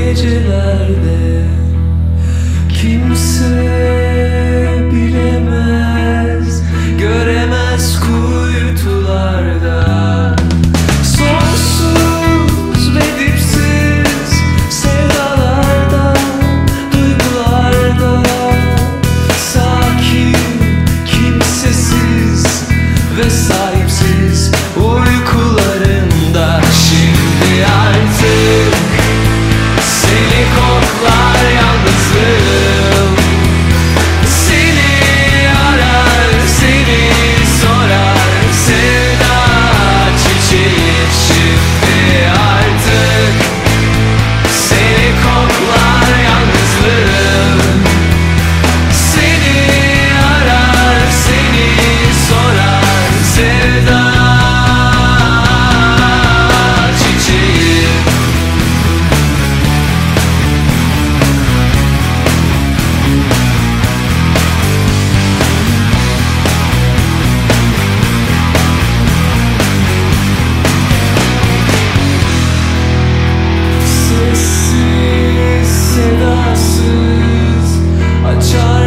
gecelerde child.